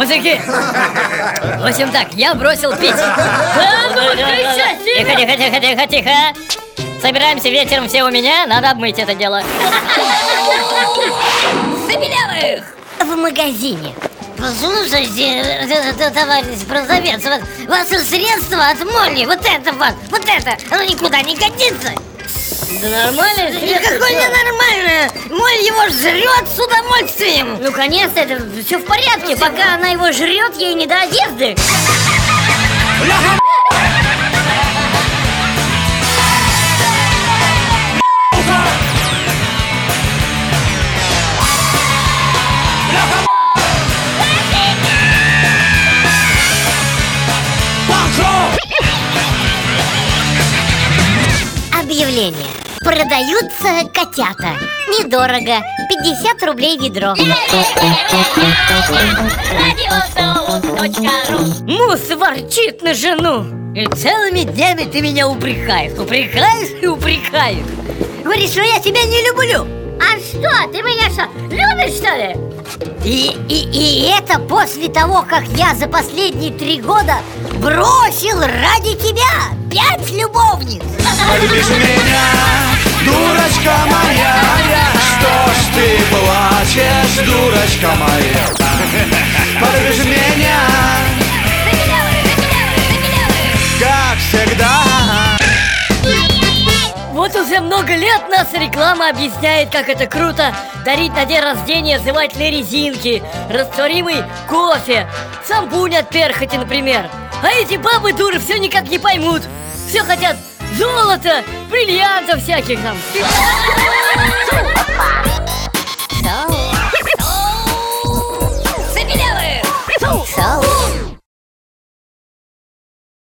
мужики! В общем так, я бросил пить. Тихо, тихо, тихо, тихо, тихо. Собираемся вечером все у меня, надо обмыть это дело. Забелявых! В магазине. Послушайте, э, э, товарищ продавец, вот, ваше средство от моли, вот это вот, вот это, оно никуда не годится. Да нормально? Никакое не нормальное. Моль его жрет с удовольствием. Ну, конечно, это все в порядке. Пока она его жрет, ей не до одежды. Объявление. Продаются котята. Недорого. 50 рублей ведро. Мус ворчит на жену. И целыми днями ты меня упрекаешь. Упрекаешь и упрекаешь. Говоришь, что я тебя не люблю. Что, ты меня что, любишь что ли? И, и, и это после того, как я за последние три года бросил ради тебя пять любовниц. Полюбишь меня, дурочка моя Что ж ты плачешь, дурочка моя Полюбишь много лет нас реклама объясняет, как это круто дарить на день рождения жевательные резинки, растворимый кофе, шампунь от перхоти, например. А эти бабы дуры все никак не поймут. Все хотят золото, бриллиантов всяких там.